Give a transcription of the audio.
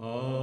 Oh.